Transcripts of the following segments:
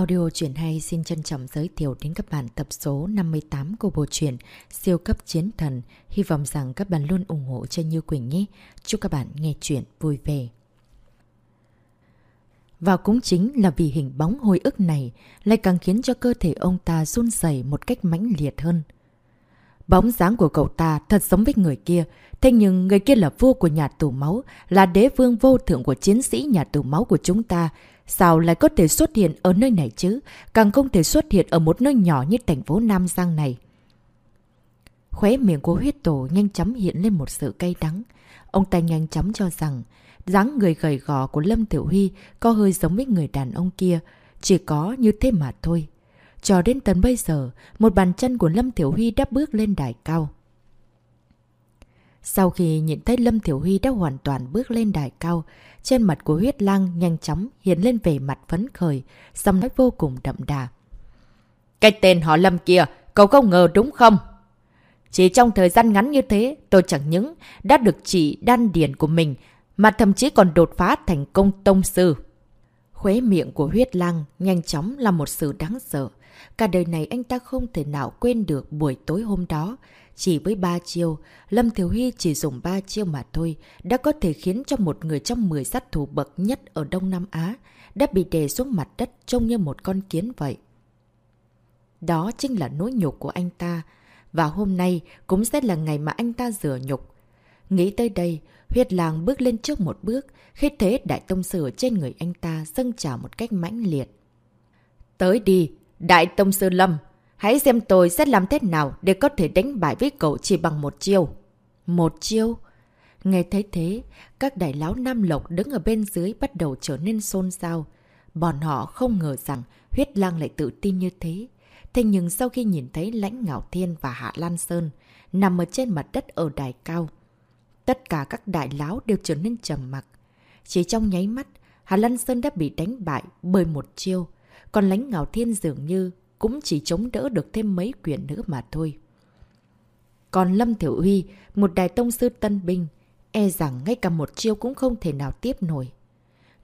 Audio truyện hay xin trân trọng giới thiệu đến các bạn tập số 58 của bộ truyện Siêu cấp chiến thần. Hy vọng rằng các bạn luôn ủng hộ cho Như Quỳnh nhé. Chúc các bạn nghe truyện vui vẻ. Và cũng chính là vì hình bóng hồi ức này lại càng khiến cho cơ thể ông ta run rẩy một cách mãnh liệt hơn. Bóng dáng của cậu ta thật giống với người kia, thế nhưng người kia là vua của nhà tù máu, là đế vương vô thượng của chiến sĩ nhà tù máu của chúng ta, Sao lại có thể xuất hiện ở nơi này chứ? Càng không thể xuất hiện ở một nơi nhỏ như thành phố Nam Giang này. Khóe miệng của huyết tổ nhanh chóng hiện lên một sự cay đắng. Ông ta nhanh chóng cho rằng dáng người gầy gò của Lâm Tiểu Huy có hơi giống với người đàn ông kia. Chỉ có như thế mà thôi. Cho đến tận bây giờ, một bàn chân của Lâm Tiểu Huy đã bước lên đài cao. Sau khi nhìn thấy Lâm Thiểu Huy đã hoàn toàn bước lên đài cao, trên mặt của huyết lang nhanh chóng hiện lên về mặt phấn khởi, xong nói vô cùng đậm đà. Cái tên họ Lâm kia, cậu không ngờ đúng không? Chỉ trong thời gian ngắn như thế, tôi chẳng những đã được chỉ đan điển của mình, mà thậm chí còn đột phá thành công tông sư. Khuế miệng của huyết lăng nhanh chóng là một sự đáng sợ. Cả đời này anh ta không thể nào quên được buổi tối hôm đó, chỉ với ba chiêu, Lâm Thiếu Huy chỉ dùng ba chiêu mà thôi, đã có thể khiến cho một người trong 10 sát thủ bậc nhất ở Đông Nam Á đã bị đè xuống mặt đất trông như một con kiến vậy. Đó chính là nỗi nhục của anh ta, và hôm nay cũng sẽ là ngày mà anh ta rửa nhục. Nghĩ tới đây, huyết làng bước lên trước một bước, khi thế đại tông sư trên người anh ta dâng trào một cách mãnh liệt. Tới đi, đại tông sư Lâm, Hãy xem tôi sẽ làm thế nào để có thể đánh bại với cậu chỉ bằng một chiêu. Một chiêu? Nghe thấy thế, các đại lão Nam Lộc đứng ở bên dưới bắt đầu trở nên xôn xao. Bọn họ không ngờ rằng huyết lang lại tự tin như thế. Thế nhưng sau khi nhìn thấy lãnh ngạo thiên và hạ lan sơn nằm ở trên mặt đất ở đài cao, tất cả các đại lão đều trở nên trầm mặc. Chỉ trong nháy mắt, Hà Lan Sơn đã bị đánh bại bởi một chiêu, còn lãnh ngạo thiên dường như cũng chỉ chống đỡ được thêm mấy quyển nữa mà thôi. Còn Lâm Thiểu Huy, một đại tông sư tân binh, e rằng ngay cả một chiêu cũng không thể nào tiếp nổi.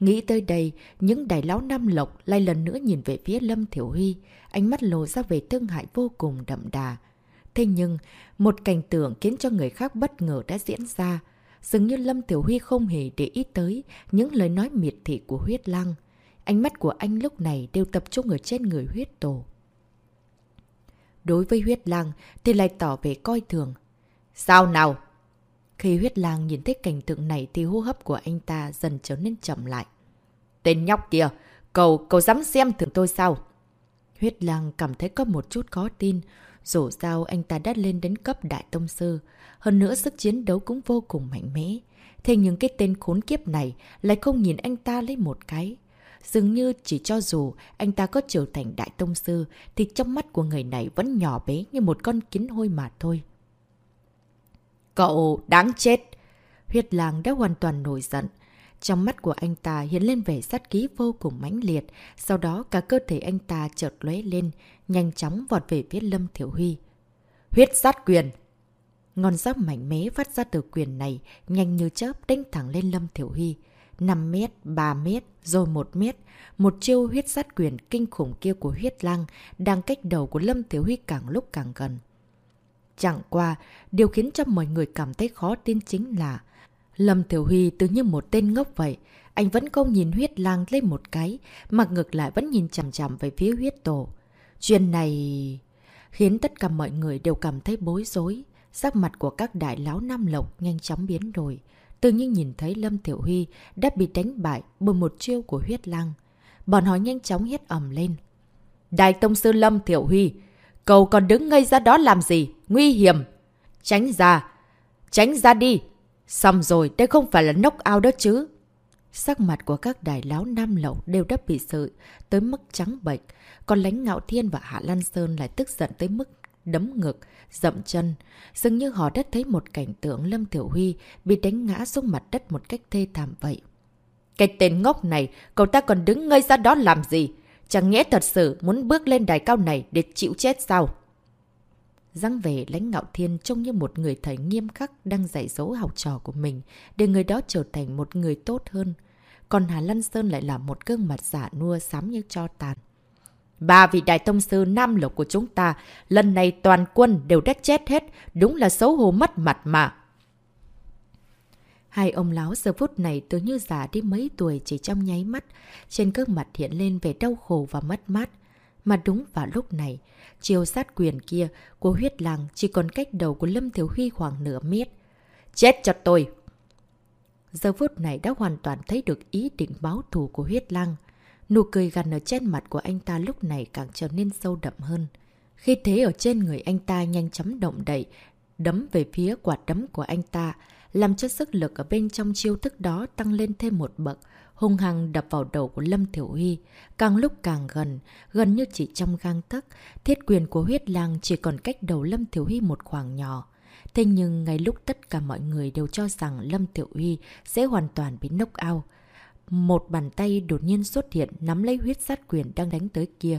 Nghĩ tới đây, những đại lão Nam Lộc lại lần nữa nhìn về phía Lâm Thiểu Huy, ánh mắt lộ ra về thương hại vô cùng đậm đà. Thế nhưng, một cảnh tượng khiến cho người khác bất ngờ đã diễn ra. Dường như Lâm Tiểu Huy không hề để ý tới những lời nói miệt thị của huyết lăng. Ánh mắt của anh lúc này đều tập trung ở trên người huyết tổ. Đối với huyết lang thì lại tỏ về coi thường. Sao nào? Khi huyết lang nhìn thấy cảnh tượng này thì hô hấp của anh ta dần trở nên chậm lại. Tên nhóc kìa, cậu, cậu dám xem thường tôi sao? Huyết lang cảm thấy có một chút khó tin. Dù sao, anh ta đã lên đến cấp đại tông sư. Hơn nữa, sức chiến đấu cũng vô cùng mạnh mẽ. Thế nhưng cái tên khốn kiếp này lại không nhìn anh ta lấy một cái. Dường như chỉ cho dù anh ta có trở thành đại tông sư, thì trong mắt của người này vẫn nhỏ bé như một con kiến hôi mà thôi. Cậu đáng chết! Huyết Làng đã hoàn toàn nổi giận. Trong mắt của anh ta hiện lên vẻ sát ký vô cùng mãnh liệt, sau đó cả cơ thể anh ta chợt lóe lên, nhanh chóng vọt về phía Lâm Thiểu Huy. Huyết sát quyền! ngọn giáp mạnh mẽ phát ra từ quyền này, nhanh như chớp đánh thẳng lên Lâm Thiểu Huy. 5 mét, 3 mét, rồi 1 mét. Một chiêu huyết sát quyền kinh khủng kia của huyết lang đang cách đầu của Lâm Thiếu Huy càng lúc càng gần. Chẳng qua, điều khiến cho mọi người cảm thấy khó tin chính là Lâm Tiểu Huy tự như một tên ngốc vậy. Anh vẫn không nhìn huyết lang lên một cái, mà ngược lại vẫn nhìn chằm chằm về phía huyết tổ. Chuyện này khiến tất cả mọi người đều cảm thấy bối rối. Sắc mặt của các đại lão Nam Lộc nhanh chóng biến đổi tự nhiên nhìn thấy Lâm Tiểu Huy đã bị đánh bại bởi một chiêu của huyết lang Bọn họ nhanh chóng hét ầm lên. Đại Tông Sư Lâm Tiểu Huy, cậu còn đứng ngây ra đó làm gì? Nguy hiểm! Tránh ra! Tránh ra đi! Xong rồi, đây không phải là nốc ao đó chứ. Sắc mặt của các đại lão Nam lậu đều đã bị sợi tới mức trắng bệch, còn lánh ngạo thiên và Hạ Lan Sơn lại tức giận tới mức đấm ngực, dậm chân. Dường như họ đã thấy một cảnh tượng Lâm Tiểu Huy bị đánh ngã xuống mặt đất một cách thê thảm vậy. Cái tên ngốc này, cậu ta còn đứng ngây ra đó làm gì? Chẳng nhẽ thật sự muốn bước lên đài cao này để chịu chết sao? Răng về lãnh ngạo thiên trông như một người thầy nghiêm khắc đang dạy dỗ học trò của mình để người đó trở thành một người tốt hơn. Còn Hà Lan Sơn lại là một gương mặt giả nua xám như cho tàn. Ba vị đại tông sư Nam Lộc của chúng ta, lần này toàn quân đều đã chết hết, đúng là xấu hổ mất mặt mà. Hai ông lão giờ phút này tưởng như già đi mấy tuổi chỉ trong nháy mắt, trên gương mặt hiện lên vẻ đau khổ và mất mát. Mà đúng vào lúc này, chiều sát quyền kia của huyết làng chỉ còn cách đầu của Lâm Thiếu Huy khoảng nửa mét. Chết cho tôi! Giờ phút này đã hoàn toàn thấy được ý định báo thù của huyết lăng. Nụ cười gần ở trên mặt của anh ta lúc này càng trở nên sâu đậm hơn. Khi thế ở trên người anh ta nhanh chóng động đậy, đấm về phía quả đấm của anh ta, làm cho sức lực ở bên trong chiêu thức đó tăng lên thêm một bậc, hung hăng đập vào đầu của Lâm Thiểu Huy, càng lúc càng gần, gần như chỉ trong gang tấc, thiết quyền của huyết lang chỉ còn cách đầu Lâm Thiểu Huy một khoảng nhỏ. Thế nhưng ngay lúc tất cả mọi người đều cho rằng Lâm Tiểu Huy sẽ hoàn toàn bị knock out, một bàn tay đột nhiên xuất hiện nắm lấy huyết sát quyền đang đánh tới kia.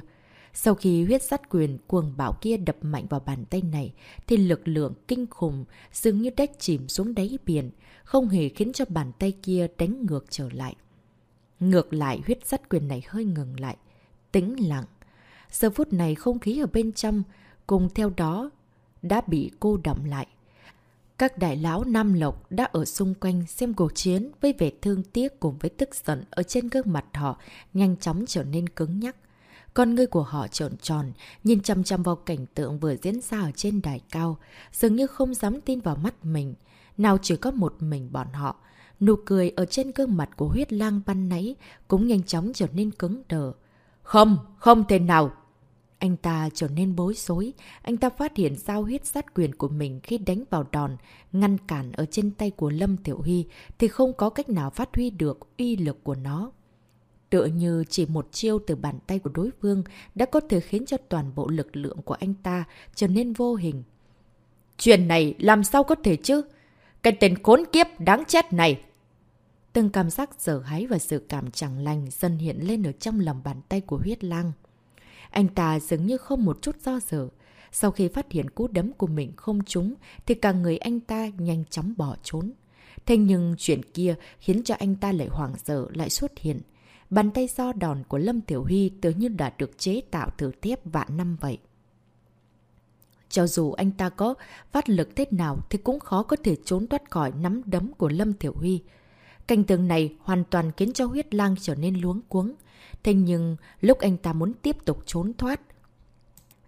Sau khi huyết sát quyền cuồng bạo kia đập mạnh vào bàn tay này, thì lực lượng kinh khủng dường như đách chìm xuống đáy biển, không hề khiến cho bàn tay kia đánh ngược trở lại. Ngược lại huyết sắt quyền này hơi ngừng lại, tĩnh lặng. Giờ phút này không khí ở bên trong, cùng theo đó, đã bị cô đọng lại. Các đại lão Nam Lộc đã ở xung quanh xem cuộc chiến với vẻ thương tiếc cùng với tức giận ở trên gương mặt họ nhanh chóng trở nên cứng nhắc. Con ngươi của họ trợn tròn, nhìn chăm chăm vào cảnh tượng vừa diễn ra ở trên đài cao, dường như không dám tin vào mắt mình. Nào chỉ có một mình bọn họ. Nụ cười ở trên gương mặt của huyết lang ban nãy cũng nhanh chóng trở nên cứng đờ. Không, không thể nào! Anh ta trở nên bối rối, anh ta phát hiện sao huyết sát quyền của mình khi đánh vào đòn, ngăn cản ở trên tay của Lâm Tiểu Huy thì không có cách nào phát huy được uy lực của nó. Tựa như chỉ một chiêu từ bàn tay của đối phương đã có thể khiến cho toàn bộ lực lượng của anh ta trở nên vô hình. Chuyện này làm sao có thể chứ? Cái tên khốn kiếp đáng chết này! Từng cảm giác dở hái và sự cảm chẳng lành dần hiện lên ở trong lòng bàn tay của huyết lang. Anh ta dường như không một chút do dự. Sau khi phát hiện cú đấm của mình không trúng, thì cả người anh ta nhanh chóng bỏ trốn. Thế nhưng chuyện kia khiến cho anh ta lại hoảng sợ lại xuất hiện. Bàn tay do đòn của Lâm Tiểu Huy tự như đã được chế tạo từ thép vạn năm vậy. Cho dù anh ta có phát lực thế nào thì cũng khó có thể trốn thoát khỏi nắm đấm của Lâm Tiểu Huy. Cảnh tượng này hoàn toàn khiến cho huyết lang trở nên luống cuống. Thế nhưng, lúc anh ta muốn tiếp tục trốn thoát,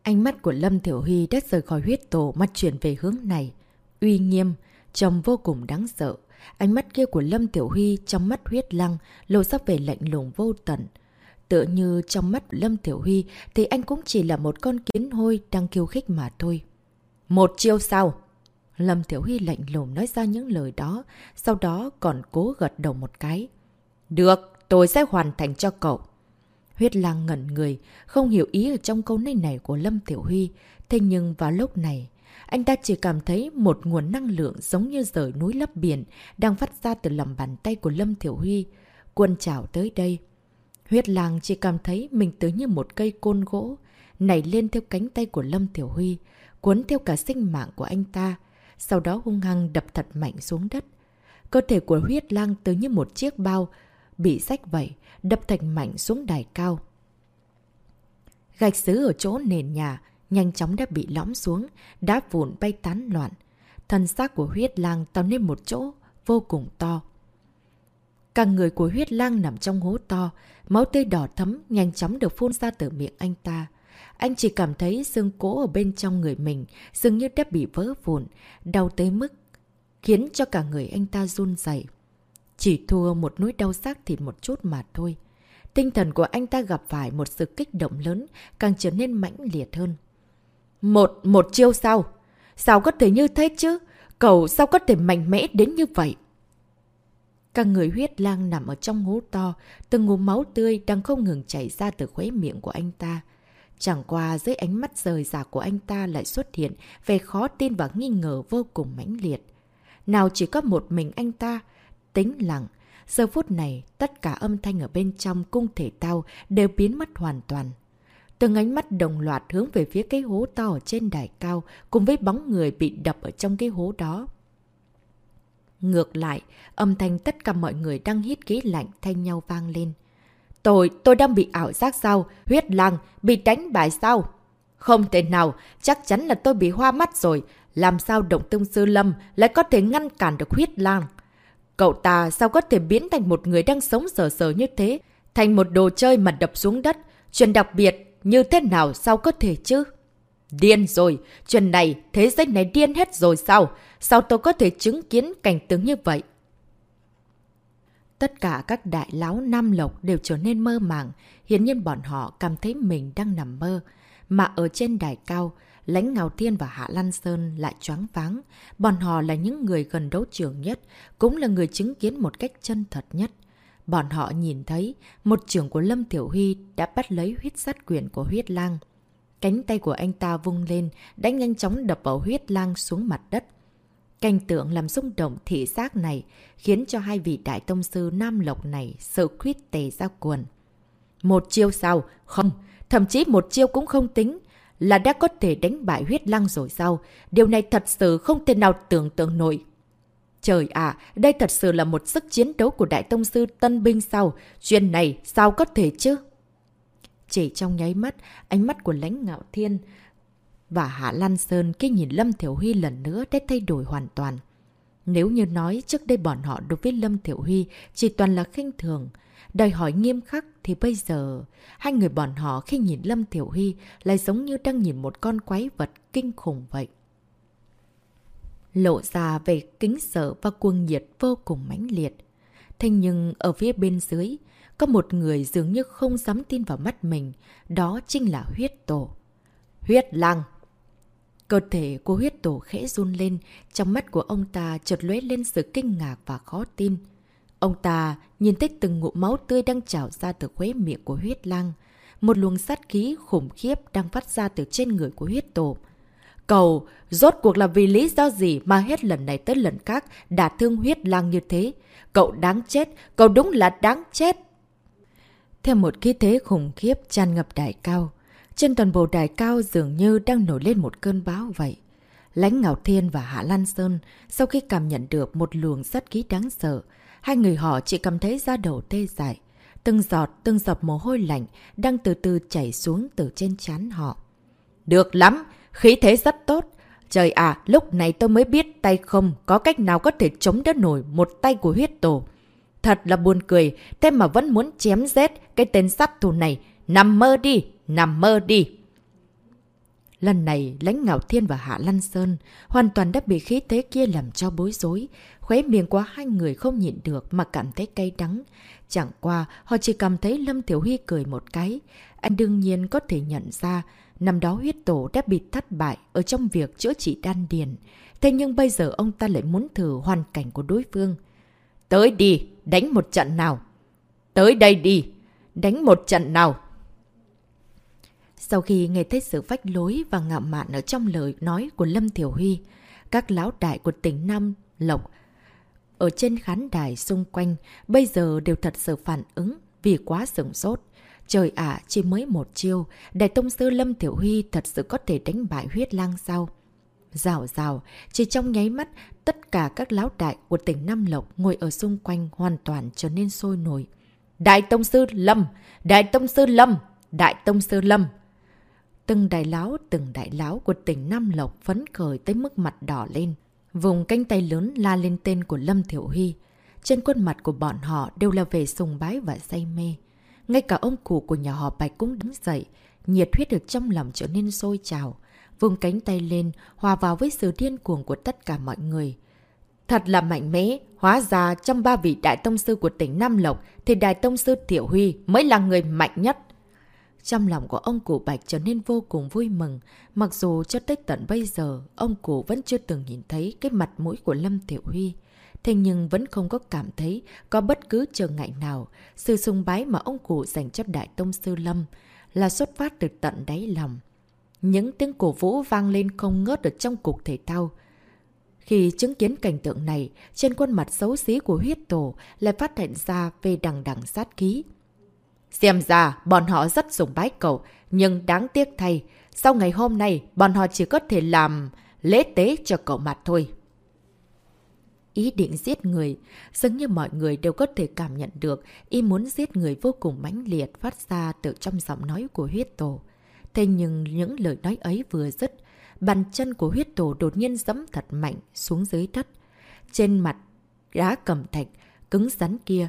ánh mắt của Lâm Thiểu Huy đã rời khỏi huyết tổ mắt chuyển về hướng này. Uy nghiêm, trông vô cùng đáng sợ. Ánh mắt kia của Lâm Tiểu Huy trong mắt huyết lăng lộ ra về lạnh lùng vô tận. Tựa như trong mắt Lâm Tiểu Huy thì anh cũng chỉ là một con kiến hôi đang khiêu khích mà thôi. Một chiêu sau. Lâm Tiểu Huy lạnh lùng nói ra những lời đó, sau đó còn cố gật đầu một cái. Được, tôi sẽ hoàn thành cho cậu. Huyết lang ngẩn người, không hiểu ý ở trong câu này này của Lâm Tiểu Huy. Thế nhưng vào lúc này, anh ta chỉ cảm thấy một nguồn năng lượng giống như rời núi lấp biển đang phát ra từ lòng bàn tay của Lâm Tiểu Huy. Quân trào tới đây. Huyết lang chỉ cảm thấy mình tới như một cây côn gỗ, nảy lên theo cánh tay của Lâm Tiểu Huy, cuốn theo cả sinh mạng của anh ta, sau đó hung hăng đập thật mạnh xuống đất. Cơ thể của huyết lang tới như một chiếc bao, bị rách vậy, đập thật mạnh xuống đài cao. Gạch xứ ở chỗ nền nhà nhanh chóng đã bị lõm xuống, đá vụn bay tán loạn. Thân xác của huyết lang tạo nên một chỗ vô cùng to. Cả người của huyết lang nằm trong hố to, máu tươi đỏ thấm nhanh chóng được phun ra từ miệng anh ta. Anh chỉ cảm thấy xương cố ở bên trong người mình dường như đã bị vỡ vụn, đau tới mức khiến cho cả người anh ta run dậy. Chỉ thua một nỗi đau xác thịt một chút mà thôi. Tinh thần của anh ta gặp phải một sự kích động lớn, càng trở nên mãnh liệt hơn. Một, một chiêu sau. Sao có thể như thế chứ? Cậu sao có thể mạnh mẽ đến như vậy? Cả người huyết lang nằm ở trong hố to, từng ngụm máu tươi đang không ngừng chảy ra từ khuấy miệng của anh ta. Chẳng qua dưới ánh mắt rời rạc của anh ta lại xuất hiện về khó tin và nghi ngờ vô cùng mãnh liệt. Nào chỉ có một mình anh ta, tính lặng. Giờ phút này, tất cả âm thanh ở bên trong cung thể tao đều biến mất hoàn toàn. Từng ánh mắt đồng loạt hướng về phía cái hố to ở trên đài cao cùng với bóng người bị đập ở trong cái hố đó. Ngược lại, âm thanh tất cả mọi người đang hít khí lạnh thay nhau vang lên. Tôi, tôi đang bị ảo giác sao? Huyết lang, bị đánh bại sao? Không thể nào, chắc chắn là tôi bị hoa mắt rồi. Làm sao động tương sư lâm lại có thể ngăn cản được huyết lang? Cậu ta sao có thể biến thành một người đang sống sờ sờ như thế? Thành một đồ chơi mà đập xuống đất. Chuyện đặc biệt như thế nào sao có thể chứ? Điên rồi! Chuyện này, thế giới này điên hết rồi sao? Sao tôi có thể chứng kiến cảnh tướng như vậy? Tất cả các đại lão Nam Lộc đều trở nên mơ màng, hiển nhiên bọn họ cảm thấy mình đang nằm mơ. Mà ở trên đài cao, lãnh Ngào Thiên và Hạ Lan Sơn lại choáng váng. Bọn họ là những người gần đấu trường nhất, cũng là người chứng kiến một cách chân thật nhất. Bọn họ nhìn thấy một trưởng của Lâm Tiểu Huy đã bắt lấy huyết sát quyền của huyết lang. Cánh tay của anh ta vung lên, đã nhanh chóng đập vào huyết lang xuống mặt đất. Cảnh tượng làm rung động thị giác này khiến cho hai vị đại tông sư Nam Lộc này sợ khuyết tề ra cuồn Một chiêu sao? Không, thậm chí một chiêu cũng không tính. Là đã có thể đánh bại huyết lăng rồi sao? Điều này thật sự không thể nào tưởng tượng nổi. Trời ạ, đây thật sự là một sức chiến đấu của Đại Tông Sư Tân Binh sao? Chuyện này sao có thể chứ? Chỉ trong nháy mắt, ánh mắt của lãnh ngạo thiên và Hạ Lan Sơn khi nhìn Lâm Thiểu Huy lần nữa đã thay đổi hoàn toàn. Nếu như nói trước đây bọn họ đối với Lâm Thiểu Huy chỉ toàn là khinh thường, đòi hỏi nghiêm khắc thì bây giờ hai người bọn họ khi nhìn Lâm Thiểu Huy lại giống như đang nhìn một con quái vật kinh khủng vậy. Lộ ra về kính sợ và cuồng nhiệt vô cùng mãnh liệt. Thế nhưng ở phía bên dưới, có một người dường như không dám tin vào mắt mình, đó chính là huyết tổ. Huyết lang! Cơ thể của huyết tổ khẽ run lên, trong mắt của ông ta chợt lóe lên sự kinh ngạc và khó tin. Ông ta nhìn thấy từng ngụm máu tươi đang trào ra từ khóe miệng của huyết lang. Một luồng sát khí khủng khiếp đang phát ra từ trên người của huyết tổ. Cầu, rốt cuộc là vì lý do gì mà hết lần này tới lần khác đã thương huyết lang như thế? Cậu đáng chết, cậu đúng là đáng chết! Theo một khí thế khủng khiếp tràn ngập đại cao, trên toàn bộ đài cao dường như đang nổi lên một cơn bão vậy. Lánh Ngạo Thiên và Hạ Lan Sơn sau khi cảm nhận được một luồng sát khí đáng sợ, hai người họ chỉ cảm thấy da đầu tê dại. Từng giọt, từng giọt mồ hôi lạnh đang từ từ chảy xuống từ trên trán họ. Được lắm, khí thế rất tốt. Trời à, lúc này tôi mới biết tay không có cách nào có thể chống đỡ nổi một tay của huyết tổ. Thật là buồn cười, thế mà vẫn muốn chém rết cái tên sát thù này. Nằm mơ đi, nằm mơ đi. Lần này, lãnh ngạo thiên và hạ lăn sơn hoàn toàn đã bị khí thế kia làm cho bối rối. Khóe miệng của hai người không nhịn được mà cảm thấy cay đắng. Chẳng qua, họ chỉ cảm thấy Lâm Thiểu Huy cười một cái. Anh đương nhiên có thể nhận ra, năm đó huyết tổ đã bị thất bại ở trong việc chữa trị đan điền. Thế nhưng bây giờ ông ta lại muốn thử hoàn cảnh của đối phương. Tới đi, đánh một trận nào. Tới đây đi, đánh một trận nào. Sau khi nghe thấy sự vách lối và ngạo mạn ở trong lời nói của Lâm Thiểu Huy, các lão đại của tỉnh Nam Lộc ở trên khán đài xung quanh bây giờ đều thật sự phản ứng vì quá sửng sốt. Trời ạ, chỉ mới một chiêu, Đại Tông Sư Lâm Thiểu Huy thật sự có thể đánh bại huyết lang sao? Rào rào, chỉ trong nháy mắt, tất cả các lão đại của tỉnh Nam Lộc ngồi ở xung quanh hoàn toàn trở nên sôi nổi. Đại Tông Sư Lâm! Đại Tông Sư Lâm! Đại Tông Sư Lâm! Từng đại lão, từng đại lão của tỉnh Nam Lộc phấn khởi tới mức mặt đỏ lên. Vùng cánh tay lớn la lên tên của Lâm Thiểu Huy. Trên khuôn mặt của bọn họ đều là về sùng bái và say mê. Ngay cả ông cụ của nhà họ Bạch cũng đứng dậy, nhiệt huyết được trong lòng trở nên sôi trào. Vùng cánh tay lên, hòa vào với sự điên cuồng của tất cả mọi người. Thật là mạnh mẽ, hóa ra trong ba vị đại tông sư của tỉnh Nam Lộc thì đại tông sư Tiểu Huy mới là người mạnh nhất. Trong lòng của ông cụ Bạch trở nên vô cùng vui mừng, mặc dù cho tới tận bây giờ, ông cụ vẫn chưa từng nhìn thấy cái mặt mũi của Lâm Tiểu Huy. Thế nhưng vẫn không có cảm thấy có bất cứ trở ngại nào, sự sung bái mà ông cụ dành cho Đại Tông Sư Lâm là xuất phát từ tận đáy lòng. Những tiếng cổ vũ vang lên không ngớt được trong cục thể thao. Khi chứng kiến cảnh tượng này, trên khuôn mặt xấu xí của huyết tổ lại phát hiện ra về đằng đằng sát khí. Xem ra, bọn họ rất sùng bái cậu, nhưng đáng tiếc thay, sau ngày hôm nay, bọn họ chỉ có thể làm lễ tế cho cậu mặt thôi. ý định giết người. Dường như mọi người đều có thể cảm nhận được ý muốn giết người vô cùng mãnh liệt phát ra từ trong giọng nói của huyết tổ. Thế nhưng những lời nói ấy vừa dứt, bàn chân của huyết tổ đột nhiên dẫm thật mạnh xuống dưới đất. Trên mặt đá cầm thạch, cứng rắn kia,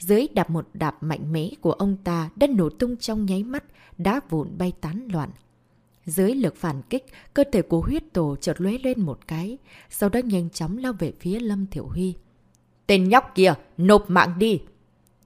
dưới đạp một đạp mạnh mẽ của ông ta đã nổ tung trong nháy mắt, đá vụn bay tán loạn. Dưới lực phản kích, cơ thể của huyết tổ chợt lóe lên một cái, sau đó nhanh chóng lao về phía Lâm Thiểu Huy. Tên nhóc kia, nộp mạng đi!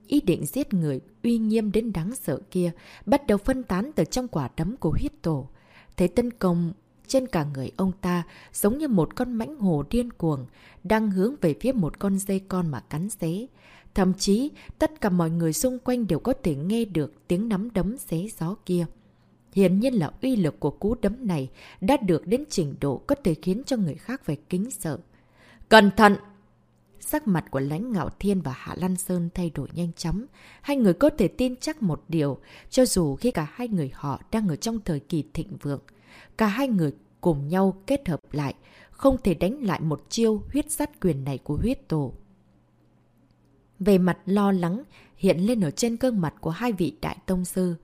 Ý định giết người uy nghiêm đến đáng sợ kia, bắt đầu phân tán từ trong quả đấm của huyết tổ. Thấy tấn công trên cả người ông ta giống như một con mãnh hồ điên cuồng, đang hướng về phía một con dây con mà cắn xé. Thậm chí, tất cả mọi người xung quanh đều có thể nghe được tiếng nắm đấm xé gió kia. Hiển nhiên là uy lực của cú đấm này đã được đến trình độ có thể khiến cho người khác phải kính sợ. Cẩn thận! Sắc mặt của lãnh ngạo thiên và Hạ Lan Sơn thay đổi nhanh chóng. Hai người có thể tin chắc một điều, cho dù khi cả hai người họ đang ở trong thời kỳ thịnh vượng. Cả hai người cùng nhau kết hợp lại, không thể đánh lại một chiêu huyết sát quyền này của huyết tổ. Về mặt lo lắng hiện lên ở trên gương mặt của hai vị đại tông sư.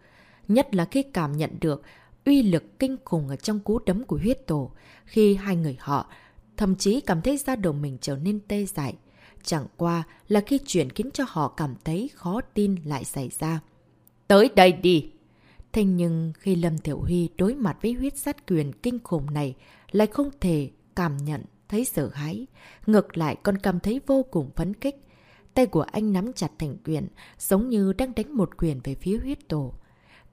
Nhất là khi cảm nhận được uy lực kinh khủng ở trong cú đấm của huyết tổ, khi hai người họ thậm chí cảm thấy da đầu mình trở nên tê dại. Chẳng qua là khi chuyện khiến cho họ cảm thấy khó tin lại xảy ra. Tới đây đi! Thế nhưng khi Lâm Thiểu Huy đối mặt với huyết sát quyền kinh khủng này lại không thể cảm nhận thấy sợ hãi. Ngược lại còn cảm thấy vô cùng phấn kích. Tay của anh nắm chặt thành quyền, giống như đang đánh một quyền về phía huyết tổ.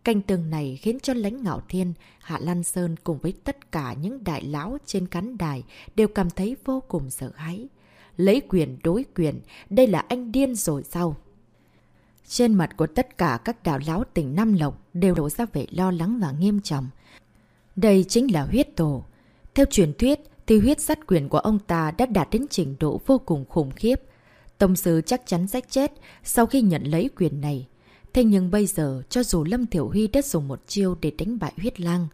Canh tường này khiến cho lãnh ngạo thiên, Hạ Lan Sơn cùng với tất cả những đại lão trên cắn đài đều cảm thấy vô cùng sợ hãi. Lấy quyền đối quyền, đây là anh điên rồi sao? Trên mặt của tất cả các đạo lão tỉnh Nam Lộc đều đổ ra vẻ lo lắng và nghiêm trọng. Đây chính là huyết tổ. Theo truyền thuyết, thì huyết sát quyền của ông ta đã đạt đến trình độ vô cùng khủng khiếp. Tông sư chắc chắn sẽ chết sau khi nhận lấy quyền này. Thế nhưng bây giờ, cho dù Lâm Thiểu Huy đã dùng một chiêu để đánh bại huyết lang,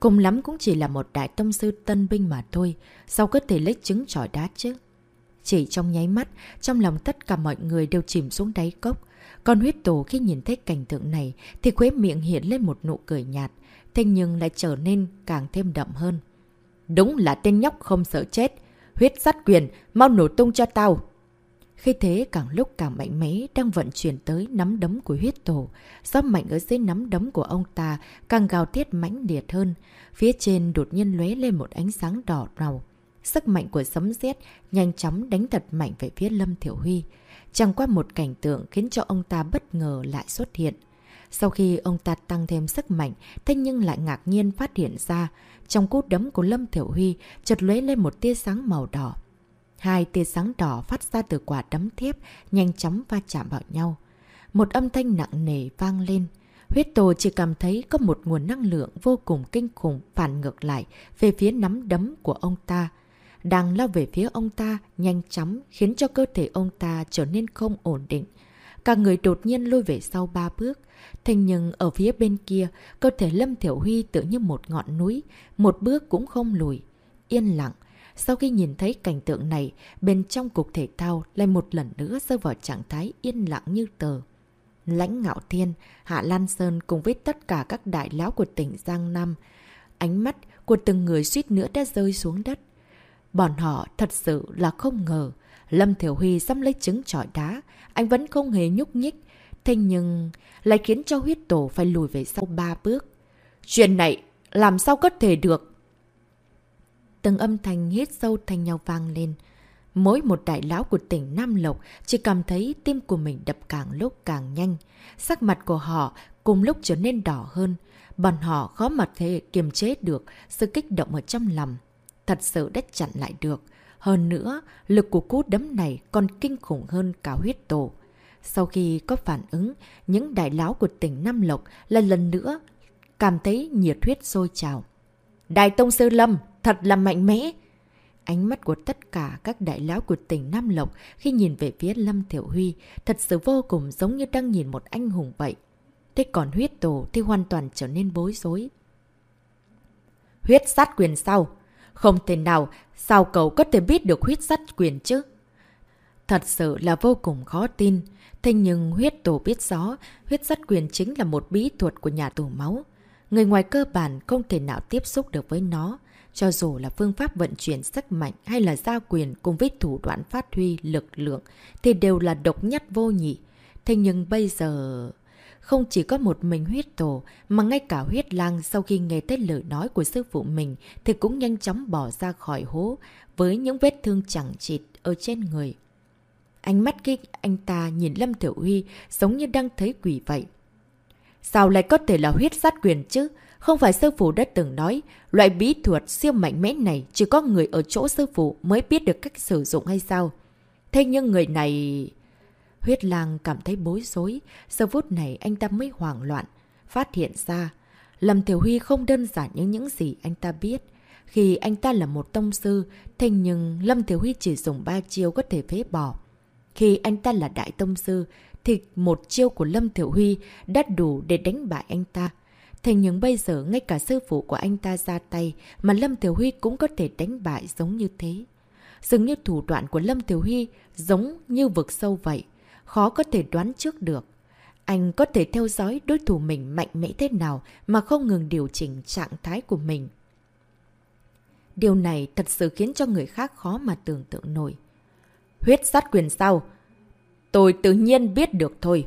cùng lắm cũng chỉ là một đại tông sư tân binh mà thôi, sao có thể lấy trứng trọi đá chứ? Chỉ trong nháy mắt, trong lòng tất cả mọi người đều chìm xuống đáy cốc. Còn huyết tổ khi nhìn thấy cảnh tượng này thì khuế miệng hiện lên một nụ cười nhạt, thế nhưng lại trở nên càng thêm đậm hơn. Đúng là tên nhóc không sợ chết. Huyết sát quyền, mau nổ tung cho tao. Khi thế càng lúc càng mạnh mẽ đang vận chuyển tới nắm đấm của huyết tổ. Gió mạnh ở dưới nắm đấm của ông ta càng gào thiết mãnh liệt hơn. Phía trên đột nhiên lóe lên một ánh sáng đỏ rào. Sức mạnh của sấm sét nhanh chóng đánh thật mạnh về phía Lâm Thiểu Huy. Chẳng qua một cảnh tượng khiến cho ông ta bất ngờ lại xuất hiện. Sau khi ông ta tăng thêm sức mạnh, thế nhưng lại ngạc nhiên phát hiện ra, trong cú đấm của Lâm Thiểu Huy chợt lóe lên một tia sáng màu đỏ. Hai tia sáng đỏ phát ra từ quả đấm thiếp, nhanh chóng va chạm vào nhau. Một âm thanh nặng nề vang lên. Huyết tổ chỉ cảm thấy có một nguồn năng lượng vô cùng kinh khủng phản ngược lại về phía nắm đấm của ông ta. Đang lao về phía ông ta, nhanh chóng khiến cho cơ thể ông ta trở nên không ổn định. Cả người đột nhiên lôi về sau ba bước. Thế nhưng ở phía bên kia, cơ thể Lâm Thiểu Huy tự như một ngọn núi, một bước cũng không lùi. Yên lặng, sau khi nhìn thấy cảnh tượng này, bên trong cục thể thao lại một lần nữa rơi vào trạng thái yên lặng như tờ. Lãnh Ngạo Thiên, Hạ Lan Sơn cùng với tất cả các đại lão của tỉnh Giang Nam, ánh mắt của từng người suýt nữa đã rơi xuống đất. Bọn họ thật sự là không ngờ, Lâm Thiểu Huy dám lấy trứng trọi đá, anh vẫn không hề nhúc nhích, thế nhưng lại khiến cho huyết tổ phải lùi về sau ba bước. Chuyện này làm sao có thể được? Từng âm thanh hít sâu thành nhau vang lên. Mỗi một đại lão của tỉnh Nam Lộc chỉ cảm thấy tim của mình đập càng lúc càng nhanh. Sắc mặt của họ cùng lúc trở nên đỏ hơn. Bọn họ khó mà thể kiềm chế được sự kích động ở trong lòng. Thật sự đã chặn lại được. Hơn nữa, lực của cú đấm này còn kinh khủng hơn cả huyết tổ. Sau khi có phản ứng, những đại lão của tỉnh Nam Lộc là lần nữa cảm thấy nhiệt huyết sôi trào. Đại Tông Sư Lâm, thật là mạnh mẽ. Ánh mắt của tất cả các đại lão của tỉnh Nam Lộc khi nhìn về phía Lâm Thiểu Huy thật sự vô cùng giống như đang nhìn một anh hùng vậy. Thế còn huyết tổ thì hoàn toàn trở nên bối rối. Huyết sát quyền sau? Không thể nào, sao cậu có thể biết được huyết sát quyền chứ? Thật sự là vô cùng khó tin. Thế nhưng huyết tổ biết rõ, huyết sát quyền chính là một bí thuật của nhà tù máu. Người ngoài cơ bản không thể nào tiếp xúc được với nó. Cho dù là phương pháp vận chuyển sức mạnh hay là gia quyền cùng với thủ đoạn phát huy lực lượng thì đều là độc nhất vô nhị. Thế nhưng bây giờ... Không chỉ có một mình huyết tổ, mà ngay cả huyết lang sau khi nghe tới lời nói của sư phụ mình thì cũng nhanh chóng bỏ ra khỏi hố với những vết thương chẳng chịt ở trên người. Ánh mắt khi anh ta nhìn Lâm Tiểu Huy giống như đang thấy quỷ vậy. Sao lại có thể là huyết sát quyền chứ? Không phải sư phụ đã từng nói, loại bí thuật siêu mạnh mẽ này chỉ có người ở chỗ sư phụ mới biết được cách sử dụng hay sao? Thế nhưng người này... Huyết lang cảm thấy bối rối, giờ phút này anh ta mới hoảng loạn, phát hiện ra. Lâm Thiểu Huy không đơn giản như những gì anh ta biết. Khi anh ta là một tông sư, thế nhưng Lâm Thiểu Huy chỉ dùng ba chiêu có thể phế bỏ. Khi anh ta là đại tông sư, thì một chiêu của Lâm Thiểu Huy đã đủ để đánh bại anh ta. Thế nhưng bây giờ ngay cả sư phụ của anh ta ra tay mà Lâm tiểu Huy cũng có thể đánh bại giống như thế. Dường như thủ đoạn của Lâm tiểu Huy giống như vực sâu vậy, khó có thể đoán trước được. Anh có thể theo dõi đối thủ mình mạnh mẽ thế nào mà không ngừng điều chỉnh trạng thái của mình. Điều này thật sự khiến cho người khác khó mà tưởng tượng nổi. Huyết sát quyền sao? Tôi tự nhiên biết được thôi.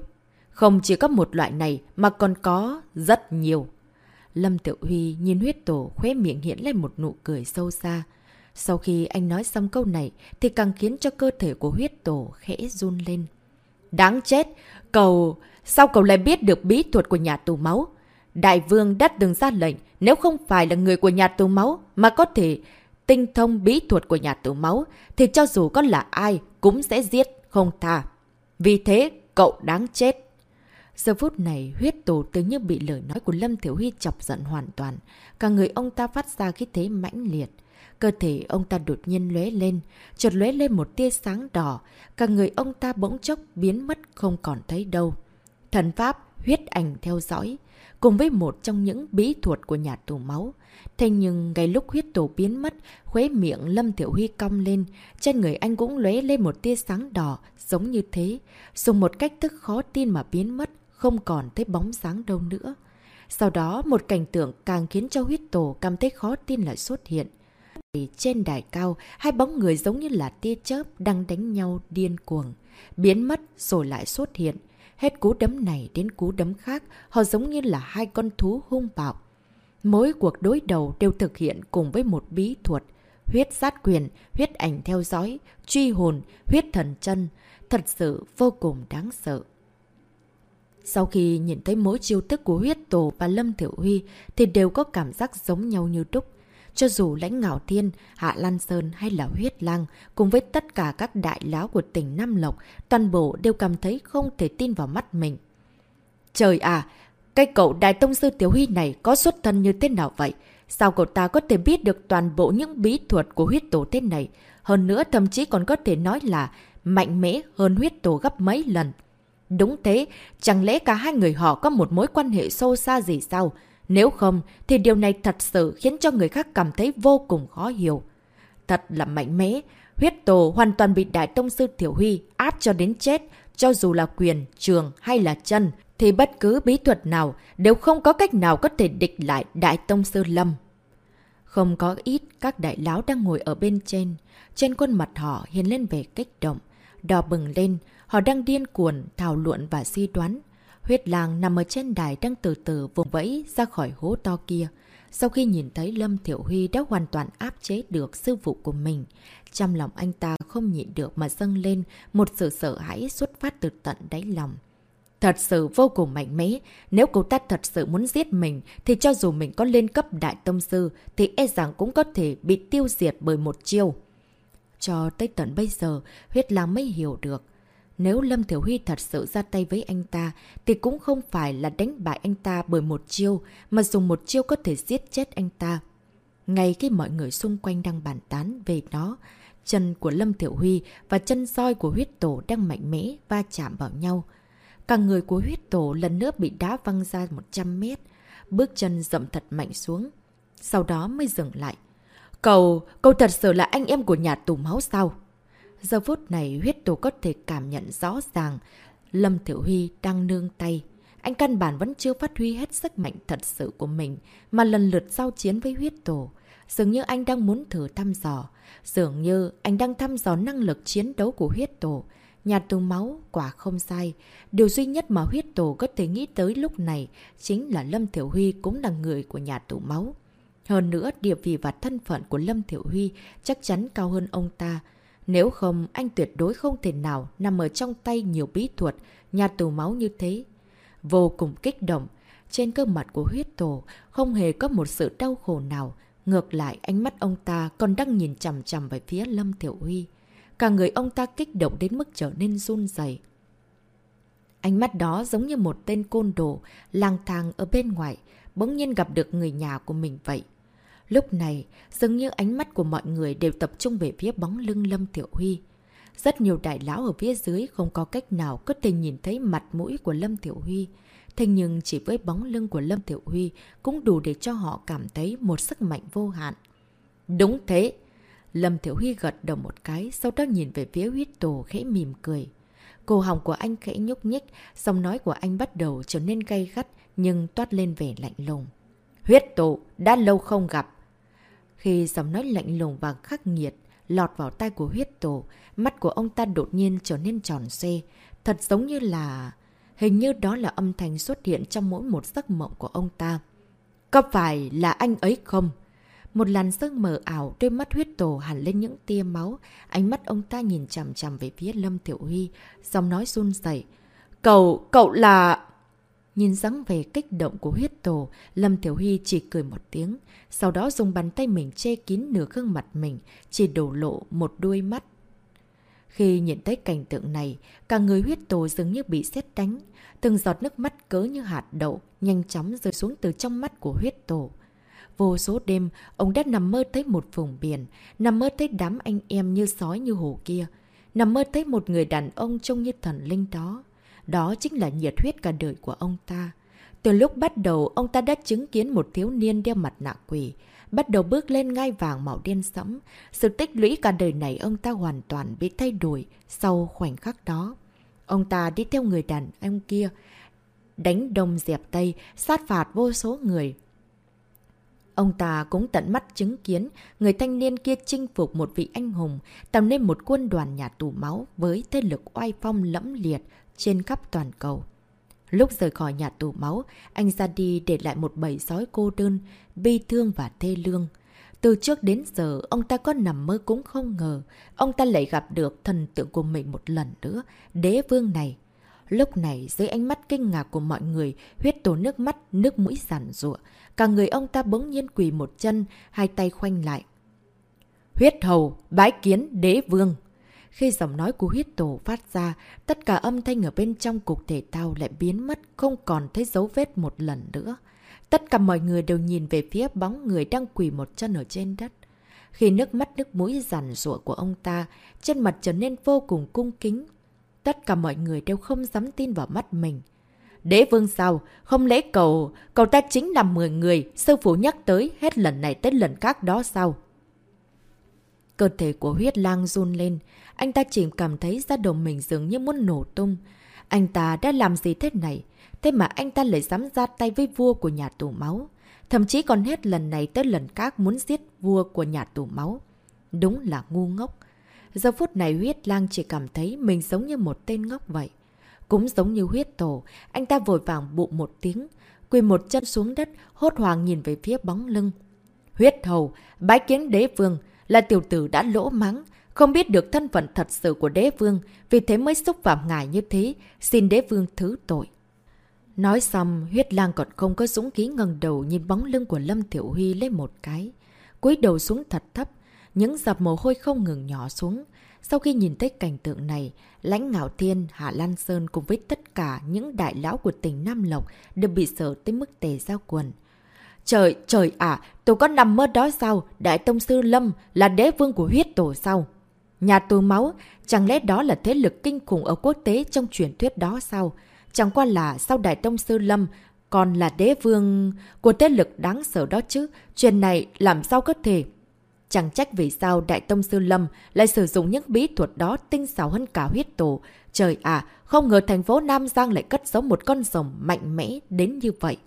Không chỉ có một loại này mà còn có rất nhiều. Lâm Tiểu Huy nhìn huyết tổ khóe miệng hiện lên một nụ cười sâu xa. Sau khi anh nói xong câu này thì càng khiến cho cơ thể của huyết tổ khẽ run lên. Đáng chết! cầu Sao cậu lại biết được bí thuật của nhà tù máu? Đại vương đã từng ra lệnh, nếu không phải là người của nhà tù máu mà có thể tinh thông bí thuật của nhà tù máu, thì cho dù có là ai cũng sẽ giết, không tha. Vì thế, cậu đáng chết. Giờ phút này, huyết tổ tướng như bị lời nói của Lâm Thiểu Huy chọc giận hoàn toàn. Cả người ông ta phát ra khí thế mãnh liệt. Cơ thể ông ta đột nhiên lóe lên, chợt lóe lên một tia sáng đỏ, cả người ông ta bỗng chốc biến mất không còn thấy đâu. Thần pháp, huyết ảnh theo dõi, cùng với một trong những bí thuật của nhà tù máu. Thế nhưng ngay lúc huyết tổ biến mất, khuế miệng Lâm Tiểu Huy cong lên, trên người anh cũng lóe lên một tia sáng đỏ, giống như thế. Dùng một cách thức khó tin mà biến mất, không còn thấy bóng sáng đâu nữa. Sau đó, một cảnh tượng càng khiến cho huyết tổ cảm thấy khó tin lại xuất hiện. Trên đài cao, hai bóng người giống như là tia chớp đang đánh nhau điên cuồng. Biến mất rồi lại xuất hiện. Hết cú đấm này đến cú đấm khác, họ giống như là hai con thú hung bạo. Mỗi cuộc đối đầu đều thực hiện cùng với một bí thuật. Huyết sát quyền, huyết ảnh theo dõi, truy hồn, huyết thần chân. Thật sự vô cùng đáng sợ. Sau khi nhìn thấy mỗi chiêu thức của huyết tổ và Lâm Thiểu Huy thì đều có cảm giác giống nhau như đúc. Cho dù lãnh ngạo thiên, hạ lan sơn hay là huyết lang, cùng với tất cả các đại lão của tỉnh Nam Lộc, toàn bộ đều cảm thấy không thể tin vào mắt mình. Trời à, cái cậu đại tông sư Tiểu Huy này có xuất thân như thế nào vậy? Sao cậu ta có thể biết được toàn bộ những bí thuật của huyết tổ thế này? Hơn nữa thậm chí còn có thể nói là mạnh mẽ hơn huyết tổ gấp mấy lần. Đúng thế, chẳng lẽ cả hai người họ có một mối quan hệ sâu xa gì sao? Nếu không, thì điều này thật sự khiến cho người khác cảm thấy vô cùng khó hiểu. Thật là mạnh mẽ, huyết tổ hoàn toàn bị Đại Tông Sư Tiểu Huy áp cho đến chết, cho dù là quyền, trường hay là chân, thì bất cứ bí thuật nào đều không có cách nào có thể địch lại Đại Tông Sư Lâm. Không có ít các đại lão đang ngồi ở bên trên, trên khuôn mặt họ hiện lên vẻ kích động, đỏ bừng lên, họ đang điên cuồng thảo luận và suy đoán. Huyết lang nằm ở trên đài đang từ từ vùng vẫy ra khỏi hố to kia. Sau khi nhìn thấy Lâm Thiểu Huy đã hoàn toàn áp chế được sư phụ của mình, trong lòng anh ta không nhịn được mà dâng lên một sự sợ hãi xuất phát từ tận đáy lòng. Thật sự vô cùng mạnh mẽ, nếu cậu ta thật sự muốn giết mình thì cho dù mình có lên cấp đại tông sư thì e rằng cũng có thể bị tiêu diệt bởi một chiêu. Cho tới tận bây giờ, huyết lang mới hiểu được. Nếu Lâm Thiểu Huy thật sự ra tay với anh ta, thì cũng không phải là đánh bại anh ta bởi một chiêu, mà dùng một chiêu có thể giết chết anh ta. Ngay khi mọi người xung quanh đang bàn tán về nó, chân của Lâm Thiểu Huy và chân soi của huyết tổ đang mạnh mẽ va chạm vào nhau. Cả người của huyết tổ lần nữa bị đá văng ra 100 mét, bước chân dậm thật mạnh xuống. Sau đó mới dừng lại. Cậu, cậu thật sự là anh em của nhà tù máu sao? Giờ phút này huyết tổ có thể cảm nhận rõ ràng Lâm Thiểu Huy đang nương tay. Anh căn bản vẫn chưa phát huy hết sức mạnh thật sự của mình mà lần lượt giao chiến với huyết tổ. Dường như anh đang muốn thử thăm dò. Dường như anh đang thăm dò năng lực chiến đấu của huyết tổ. Nhà tù máu quả không sai. Điều duy nhất mà huyết tổ có thể nghĩ tới lúc này chính là Lâm Thiểu Huy cũng là người của nhà tù máu. Hơn nữa, địa vị và thân phận của Lâm Thiểu Huy chắc chắn cao hơn ông ta. Nếu không, anh tuyệt đối không thể nào nằm ở trong tay nhiều bí thuật, nhà tù máu như thế. Vô cùng kích động, trên cơ mặt của huyết tổ không hề có một sự đau khổ nào. Ngược lại, ánh mắt ông ta còn đang nhìn chằm chằm về phía Lâm Thiểu Huy. Cả người ông ta kích động đến mức trở nên run dày. Ánh mắt đó giống như một tên côn đồ, lang thang ở bên ngoài, bỗng nhiên gặp được người nhà của mình vậy. Lúc này, dường như ánh mắt của mọi người đều tập trung về phía bóng lưng Lâm Tiểu Huy. Rất nhiều đại lão ở phía dưới không có cách nào có thể nhìn thấy mặt mũi của Lâm Tiểu Huy. Thế nhưng chỉ với bóng lưng của Lâm Tiểu Huy cũng đủ để cho họ cảm thấy một sức mạnh vô hạn. Đúng thế! Lâm Tiểu Huy gật đầu một cái, sau đó nhìn về phía huyết tổ khẽ mỉm cười. Cổ họng của anh khẽ nhúc nhích, giọng nói của anh bắt đầu trở nên gay gắt nhưng toát lên vẻ lạnh lùng. Huyết tổ, đã lâu không gặp. Khi giọng nói lạnh lùng và khắc nghiệt lọt vào tai của huyết tổ, mắt của ông ta đột nhiên trở nên tròn xe. Thật giống như là... Hình như đó là âm thanh xuất hiện trong mỗi một giấc mộng của ông ta. Có phải là anh ấy không? Một làn sương mờ ảo, đôi mắt huyết tổ hẳn lên những tia máu. Ánh mắt ông ta nhìn chằm chằm về phía Lâm Tiểu Huy, giọng nói run dậy. Cậu, cậu là... Nhìn dáng về kích động của huyết tổ, Lâm Tiểu hy chỉ cười một tiếng, sau đó dùng bàn tay mình che kín nửa gương mặt mình, chỉ đổ lộ một đuôi mắt. Khi nhìn thấy cảnh tượng này, cả người huyết tổ dường như bị sét đánh, từng giọt nước mắt cớ như hạt đậu, nhanh chóng rơi xuống từ trong mắt của huyết tổ. Vô số đêm, ông đã nằm mơ thấy một vùng biển, nằm mơ thấy đám anh em như sói như hổ kia, nằm mơ thấy một người đàn ông trông như thần linh đó. Đó chính là nhiệt huyết cả đời của ông ta. Từ lúc bắt đầu, ông ta đã chứng kiến một thiếu niên đeo mặt nạ quỷ, bắt đầu bước lên ngai vàng màu đen sẫm. Sự tích lũy cả đời này ông ta hoàn toàn bị thay đổi sau khoảnh khắc đó. Ông ta đi theo người đàn ông kia, đánh đông dẹp tây, sát phạt vô số người. Ông ta cũng tận mắt chứng kiến người thanh niên kia chinh phục một vị anh hùng, tạo nên một quân đoàn nhà tù máu với thế lực oai phong lẫm liệt, trên khắp toàn cầu. Lúc rời khỏi nhà tù máu, anh ra đi để lại một bầy sói cô đơn, bi thương và thê lương. Từ trước đến giờ, ông ta có nằm mơ cũng không ngờ, ông ta lại gặp được thần tượng của mình một lần nữa, đế vương này. Lúc này, dưới ánh mắt kinh ngạc của mọi người, huyết tổ nước mắt, nước mũi sản rụa. Cả người ông ta bỗng nhiên quỳ một chân, hai tay khoanh lại. Huyết hầu, bái kiến, đế vương. Khi giọng nói của huyết tổ phát ra, tất cả âm thanh ở bên trong cục thể thao lại biến mất, không còn thấy dấu vết một lần nữa. Tất cả mọi người đều nhìn về phía bóng người đang quỳ một chân ở trên đất. Khi nước mắt nước mũi rằn rụa của ông ta, trên mặt trở nên vô cùng cung kính. Tất cả mọi người đều không dám tin vào mắt mình. Đế vương sao? Không lẽ cậu, cậu ta chính là 10 người, sư phụ nhắc tới hết lần này tới lần khác đó sao? Cơ thể của huyết lang run lên, anh ta chỉ cảm thấy da đầu mình dường như muốn nổ tung. Anh ta đã làm gì thế này? Thế mà anh ta lại dám ra tay với vua của nhà tù máu. Thậm chí còn hết lần này tới lần khác muốn giết vua của nhà tù máu. Đúng là ngu ngốc. Giờ phút này huyết lang chỉ cảm thấy mình giống như một tên ngốc vậy. Cũng giống như huyết tổ, anh ta vội vàng bụ một tiếng, quỳ một chân xuống đất, hốt hoàng nhìn về phía bóng lưng. Huyết hầu, bái kiến đế vương, là tiểu tử đã lỗ mắng, không biết được thân phận thật sự của đế vương, vì thế mới xúc phạm ngài như thế, xin đế vương thứ tội. Nói xong, huyết lang còn không có dũng khí ngẩng đầu nhìn bóng lưng của Lâm Tiểu Huy lên một cái. cúi đầu xuống thật thấp, những giọt mồ hôi không ngừng nhỏ xuống. Sau khi nhìn thấy cảnh tượng này, Lãnh Ngạo Thiên, Hạ Lan Sơn cùng với tất cả những đại lão của tỉnh Nam Lộc đều bị sợ tới mức tề giao quần. Trời, trời à, tôi có nằm mơ đó sao? Đại Tông Sư Lâm là đế vương của huyết tổ sao? Nhà tù máu, chẳng lẽ đó là thế lực kinh khủng ở quốc tế trong truyền thuyết đó sao? Chẳng qua là sau Đại Tông Sư Lâm còn là đế vương của thế lực đáng sợ đó chứ. Chuyện này làm sao có thể? Chẳng trách vì sao Đại Tông Sư Lâm lại sử dụng những bí thuật đó tinh xảo hơn cả huyết tổ. Trời ạ, không ngờ thành phố Nam Giang lại cất giấu một con rồng mạnh mẽ đến như vậy.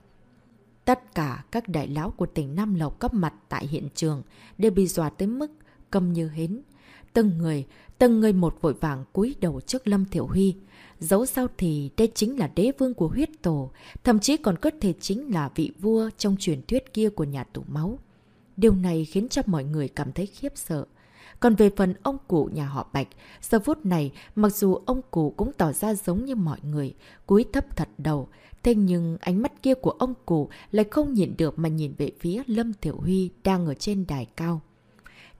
Tất cả các đại lão của tỉnh Nam Lộc cấp mặt tại hiện trường đều bị dọa tới mức câm như hến. Từng người, từng người một vội vàng cúi đầu trước Lâm Thiểu Huy. Dẫu sao thì đây chính là đế vương của huyết tổ, thậm chí còn có thể chính là vị vua trong truyền thuyết kia của nhà tủ máu. Điều này khiến cho mọi người cảm thấy khiếp sợ. Còn về phần ông cụ nhà họ Bạch, giờ phút này mặc dù ông cụ cũng tỏ ra giống như mọi người, cúi thấp thật đầu, thế nhưng ánh mắt kia của ông cụ lại không nhìn được mà nhìn về phía Lâm Thiểu Huy đang ở trên đài cao.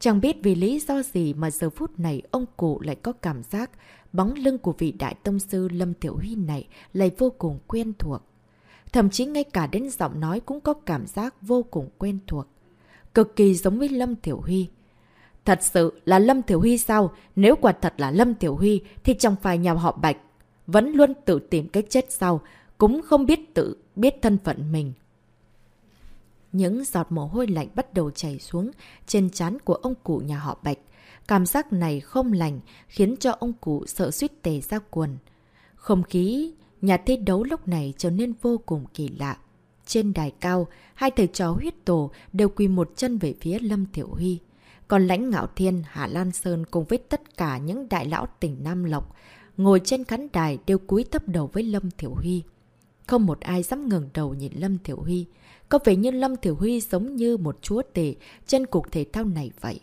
Chẳng biết vì lý do gì mà giờ phút này ông cụ lại có cảm giác bóng lưng của vị đại tông sư Lâm Tiểu Huy này lại vô cùng quen thuộc. Thậm chí ngay cả đến giọng nói cũng có cảm giác vô cùng quen thuộc. Cực kỳ giống với Lâm Tiểu Huy. Thật sự là Lâm Tiểu Huy sao? Nếu quả thật là Lâm Tiểu Huy thì chẳng phải nhà họ Bạch. Vẫn luôn tự tìm cách chết sau, cũng không biết tự biết thân phận mình. Những giọt mồ hôi lạnh bắt đầu chảy xuống trên trán của ông cụ nhà họ Bạch. Cảm giác này không lành, khiến cho ông cụ sợ suýt tề ra quần. Không khí, nhà thi đấu lúc này trở nên vô cùng kỳ lạ. Trên đài cao, hai thầy chó huyết tổ đều quỳ một chân về phía Lâm Thiểu Huy. Còn lãnh ngạo thiên, Hạ Lan Sơn cùng với tất cả những đại lão tỉnh Nam Lộc, ngồi trên khán đài đều cúi thấp đầu với Lâm Thiểu Huy. Không một ai dám ngừng đầu nhìn Lâm Thiểu Huy. Có vẻ như Lâm Thiểu Huy giống như một chúa tể trên cuộc thể thao này vậy.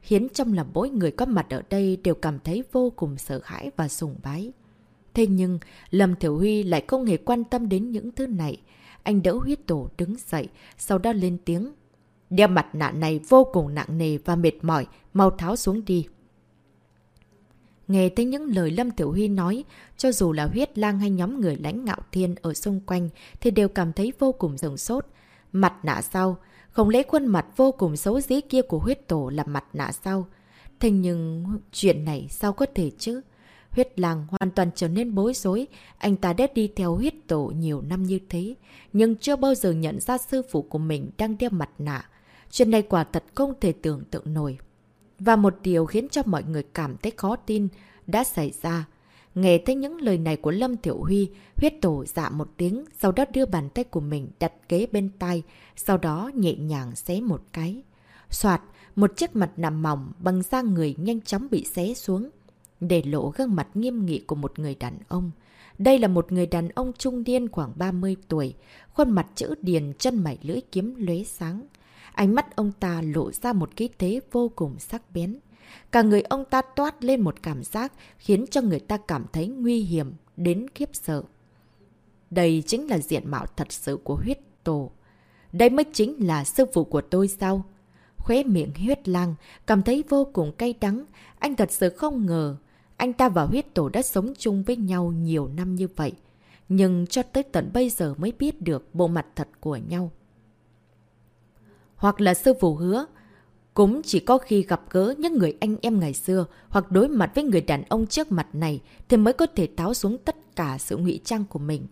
Khiến trong lòng mỗi người có mặt ở đây đều cảm thấy vô cùng sợ hãi và sùng bái. Thế nhưng, Lâm Thiểu Huy lại không hề quan tâm đến những thứ này. Anh đỡ huyết tổ đứng dậy, sau đó lên tiếng. Đeo mặt nạ này vô cùng nặng nề và mệt mỏi, mau tháo xuống đi. Nghe thấy những lời Lâm Tiểu Huy nói, cho dù là huyết lang hay nhóm người lãnh ngạo thiên ở xung quanh thì đều cảm thấy vô cùng rồng sốt. Mặt nạ sau, không lẽ khuôn mặt vô cùng xấu dí kia của huyết tổ là mặt nạ sau. Thế nhưng chuyện này sao có thể chứ? Huyết lang hoàn toàn trở nên bối rối, anh ta đã đi theo huyết tổ nhiều năm như thế, nhưng chưa bao giờ nhận ra sư phụ của mình đang đeo mặt nạ. Chuyện này quả thật không thể tưởng tượng nổi. Và một điều khiến cho mọi người cảm thấy khó tin đã xảy ra. Nghe thấy những lời này của Lâm Tiểu Huy, huyết tổ dạ một tiếng, sau đó đưa bàn tay của mình đặt kế bên tay, sau đó nhẹ nhàng xé một cái. Xoạt, một chiếc mặt nằm mỏng bằng da người nhanh chóng bị xé xuống, để lộ gương mặt nghiêm nghị của một người đàn ông. Đây là một người đàn ông trung niên khoảng 30 tuổi, khuôn mặt chữ điền chân mảy lưỡi kiếm lóe sáng. Ánh mắt ông ta lộ ra một khí thế vô cùng sắc bén. Cả người ông ta toát lên một cảm giác khiến cho người ta cảm thấy nguy hiểm đến khiếp sợ. Đây chính là diện mạo thật sự của huyết tổ. Đây mới chính là sư phụ của tôi sao? Khóe miệng huyết lang, cảm thấy vô cùng cay đắng. Anh thật sự không ngờ. Anh ta và huyết tổ đã sống chung với nhau nhiều năm như vậy. Nhưng cho tới tận bây giờ mới biết được bộ mặt thật của nhau hoặc là sư phụ hứa. Cũng chỉ có khi gặp gỡ những người anh em ngày xưa hoặc đối mặt với người đàn ông trước mặt này thì mới có thể tháo xuống tất cả sự ngụy trang của mình.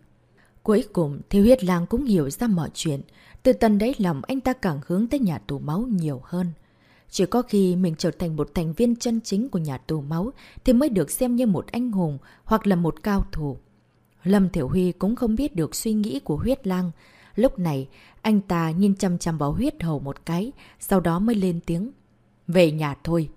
Cuối cùng thì huyết lang cũng hiểu ra mọi chuyện. Từ tần đấy lòng anh ta càng hướng tới nhà tù máu nhiều hơn. Chỉ có khi mình trở thành một thành viên chân chính của nhà tù máu thì mới được xem như một anh hùng hoặc là một cao thủ. Lâm Thiểu Huy cũng không biết được suy nghĩ của huyết lang. Lúc này, anh ta nhìn chăm chăm vào huyết hầu một cái, sau đó mới lên tiếng. Về nhà thôi.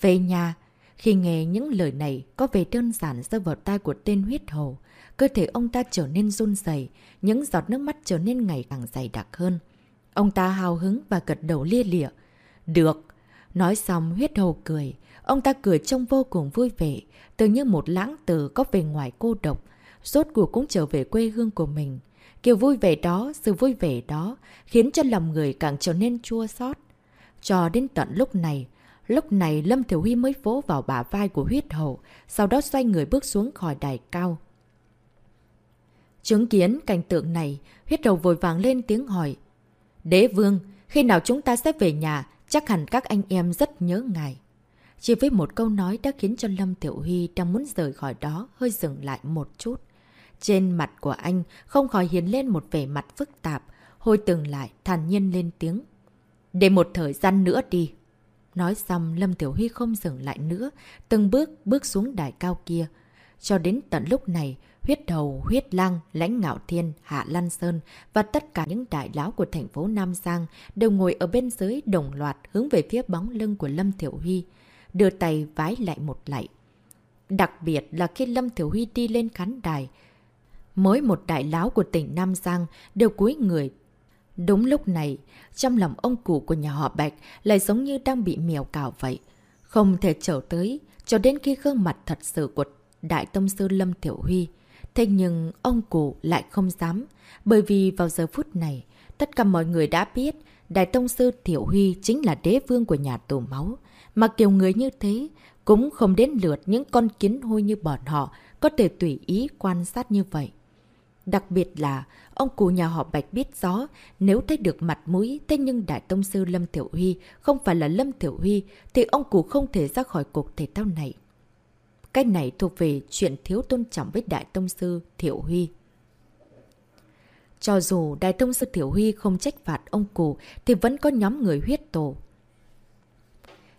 Về nhà. Khi nghe những lời này có vẻ đơn giản rơi vào tai của tên huyết hầu, cơ thể ông ta trở nên run dày, những giọt nước mắt trở nên ngày càng dày đặc hơn. Ông ta hào hứng và gật đầu lia lịa. Được. Nói xong huyết hầu cười. Ông ta cười trông vô cùng vui vẻ, tự như một lãng tử có về ngoài cô độc. Rốt cuộc cũng trở về quê hương của mình. Kiểu vui vẻ đó, sự vui vẻ đó, khiến cho lòng người càng trở nên chua xót. Cho đến tận lúc này, lúc này Lâm Thiểu Huy mới vỗ vào bả vai của huyết hậu, sau đó xoay người bước xuống khỏi đài cao. Chứng kiến cảnh tượng này, huyết hậu vội vàng lên tiếng hỏi. Đế vương, khi nào chúng ta sẽ về nhà, chắc hẳn các anh em rất nhớ ngài. Chỉ với một câu nói đã khiến cho Lâm Tiểu Huy đang muốn rời khỏi đó hơi dừng lại một chút. Trên mặt của anh không khỏi hiện lên một vẻ mặt phức tạp, hồi từng lại thản nhiên lên tiếng. Để một thời gian nữa đi. Nói xong, Lâm Tiểu Huy không dừng lại nữa, từng bước bước xuống đài cao kia. Cho đến tận lúc này, huyết đầu, huyết lang, lãnh ngạo thiên, hạ lan sơn và tất cả những đại lão của thành phố Nam Giang đều ngồi ở bên dưới đồng loạt hướng về phía bóng lưng của Lâm Tiểu Huy, đưa tay vái lại một lại. Đặc biệt là khi Lâm Tiểu Huy đi lên khán đài, mới một đại lão của tỉnh Nam Giang đều cúi người. Đúng lúc này, trong lòng ông cụ của nhà họ Bạch lại giống như đang bị mèo cào vậy. Không thể trở tới, cho đến khi gương mặt thật sự của Đại Tông Sư Lâm Tiểu Huy. Thế nhưng ông cụ lại không dám, bởi vì vào giờ phút này, tất cả mọi người đã biết Đại Tông Sư Tiểu Huy chính là đế vương của nhà tù máu. Mà kiểu người như thế, cũng không đến lượt những con kiến hôi như bọn họ có thể tùy ý quan sát như vậy. Đặc biệt là, ông cụ nhà họ Bạch biết rõ, nếu thấy được mặt mũi, thế nhưng Đại Tông Sư Lâm Thiểu Huy không phải là Lâm Thiểu Huy, thì ông cụ không thể ra khỏi cuộc thể thao này. Cái này thuộc về chuyện thiếu tôn trọng với Đại Tông Sư Thiệu Huy. Cho dù Đại Tông Sư Thiệu Huy không trách phạt ông cụ, thì vẫn có nhóm người huyết tổ.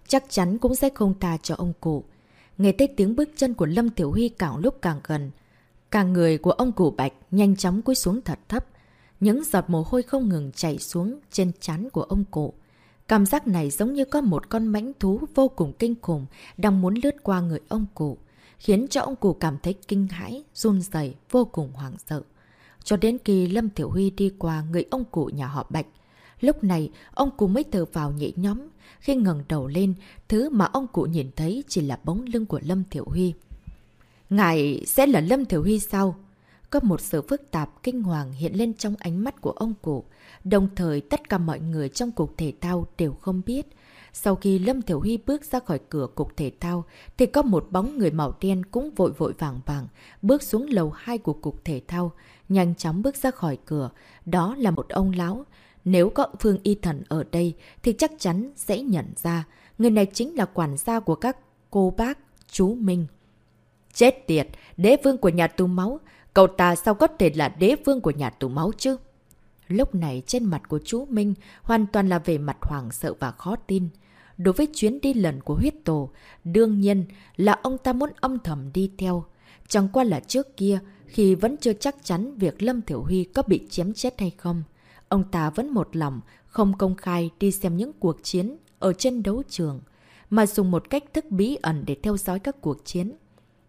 Chắc chắn cũng sẽ không tha cho ông cụ. Nghe thấy tiếng bước chân của Lâm Thiểu Huy càng lúc càng gần, Cả người của ông cụ Bạch nhanh chóng cúi xuống thật thấp. Những giọt mồ hôi không ngừng chảy xuống trên chán của ông cụ. Cảm giác này giống như có một con mãnh thú vô cùng kinh khủng đang muốn lướt qua người ông cụ, khiến cho ông cụ cảm thấy kinh hãi, run rẩy vô cùng hoảng sợ. Cho đến khi Lâm Tiểu Huy đi qua người ông cụ nhà họ Bạch, lúc này ông cụ mới thở vào nhẹ nhóm, khi ngẩng đầu lên, thứ mà ông cụ nhìn thấy chỉ là bóng lưng của Lâm Tiểu Huy. Ngài sẽ là Lâm Thiểu Huy sao? Có một sự phức tạp kinh hoàng hiện lên trong ánh mắt của ông cụ. Đồng thời tất cả mọi người trong cục thể thao đều không biết. Sau khi Lâm Thiểu Huy bước ra khỏi cửa cục thể thao, thì có một bóng người màu đen cũng vội vội vàng vàng, bước xuống lầu 2 của cục thể thao, nhanh chóng bước ra khỏi cửa. Đó là một ông lão. Nếu có Phương Y Thần ở đây, thì chắc chắn sẽ nhận ra. Người này chính là quản gia của các cô bác, chú Minh. Chết tiệt, đế vương của nhà tù máu, cậu ta sao có thể là đế vương của nhà tù máu chứ? Lúc này trên mặt của chú Minh hoàn toàn là về mặt hoảng sợ và khó tin. Đối với chuyến đi lần của huyết tổ, đương nhiên là ông ta muốn âm thầm đi theo. Chẳng qua là trước kia, khi vẫn chưa chắc chắn việc Lâm Thiểu Huy có bị chém chết hay không. Ông ta vẫn một lòng, không công khai đi xem những cuộc chiến ở trên đấu trường, mà dùng một cách thức bí ẩn để theo dõi các cuộc chiến.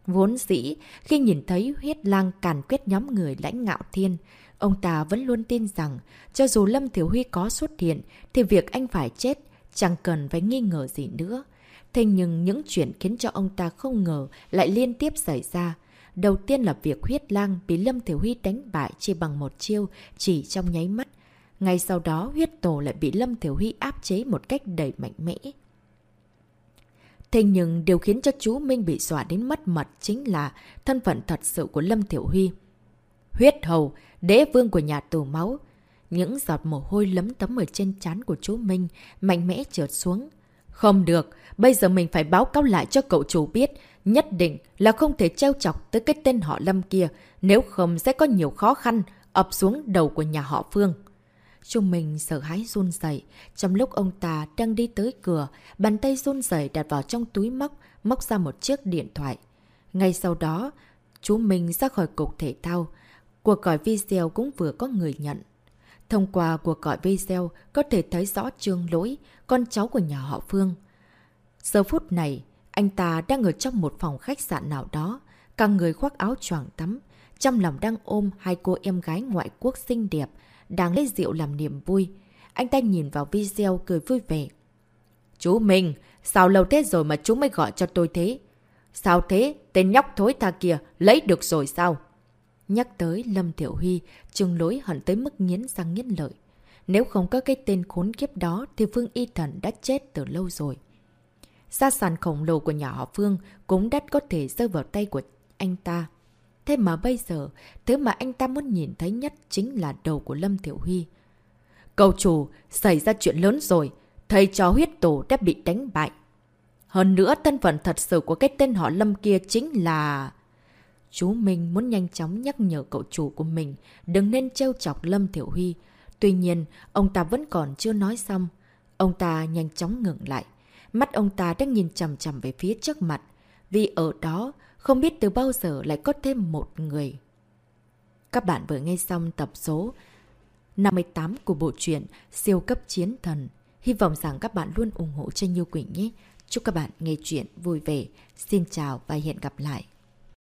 Vốn dĩ, khi nhìn thấy huyết lang càn quyết nhóm người lãnh ngạo thiên, ông ta vẫn luôn tin rằng cho dù Lâm Thiếu Huy có xuất hiện thì việc anh phải chết chẳng cần phải nghi ngờ gì nữa. Thế nhưng những chuyện khiến cho ông ta không ngờ lại liên tiếp xảy ra. Đầu tiên là việc huyết lang bị Lâm Thiểu Huy đánh bại chỉ bằng một chiêu chỉ trong nháy mắt. Ngay sau đó huyết tổ lại bị Lâm Thiểu Huy áp chế một cách đầy mạnh mẽ. Thế nhưng điều khiến cho chú Minh bị dọa đến mất mật chính là thân phận thật sự của Lâm Tiểu Huy. Huyết hầu, đế vương của nhà tù máu. Những giọt mồ hôi lấm tấm ở trên trán của chú Minh mạnh mẽ trượt xuống. Không được, bây giờ mình phải báo cáo lại cho cậu chủ biết. Nhất định là không thể treo chọc tới cái tên họ Lâm kia, nếu không sẽ có nhiều khó khăn ập xuống đầu của nhà họ Phương. Trung mình sợ hãi run dậy. Trong lúc ông ta đang đi tới cửa, bàn tay run dậy đặt vào trong túi móc, móc ra một chiếc điện thoại. Ngay sau đó, chú mình ra khỏi cục thể thao. Cuộc gọi video cũng vừa có người nhận. Thông qua cuộc gọi video, có thể thấy rõ trương lỗi, con cháu của nhà họ Phương. Giờ phút này, anh ta đang ở trong một phòng khách sạn nào đó, cả người khoác áo choàng tắm, trong lòng đang ôm hai cô em gái ngoại quốc xinh đẹp, đang lấy rượu làm niềm vui. Anh ta nhìn vào video cười vui vẻ. Chú mình sao lâu thế rồi mà chú mới gọi cho tôi thế? Sao thế? Tên nhóc thối tha kia lấy được rồi sao? Nhắc tới Lâm Thiểu Huy, trương lối hận tới mức nghiến răng nghiến lợi. Nếu không có cái tên khốn kiếp đó thì Phương Y Thần đã chết từ lâu rồi. Gia sản khổng lồ của nhà họ Phương cũng đắt có thể rơi vào tay của anh ta. Thế mà bây giờ, thứ mà anh ta muốn nhìn thấy nhất chính là đầu của Lâm Thiểu Huy. Cầu chủ, xảy ra chuyện lớn rồi. Thầy chó huyết tổ đã bị đánh bại. Hơn nữa, thân phận thật sự của cái tên họ Lâm kia chính là... Chú Minh muốn nhanh chóng nhắc nhở cậu chủ của mình đừng nên trêu chọc Lâm Thiểu Huy. Tuy nhiên, ông ta vẫn còn chưa nói xong. Ông ta nhanh chóng ngừng lại. Mắt ông ta đang nhìn chầm chầm về phía trước mặt. Vì ở đó, không biết từ bao giờ lại có thêm một người. Các bạn vừa nghe xong tập số 58 của bộ truyện Siêu cấp chiến thần. Hy vọng rằng các bạn luôn ủng hộ cho Như Quỳnh nhé. Chúc các bạn nghe chuyện vui vẻ. Xin chào và hẹn gặp lại.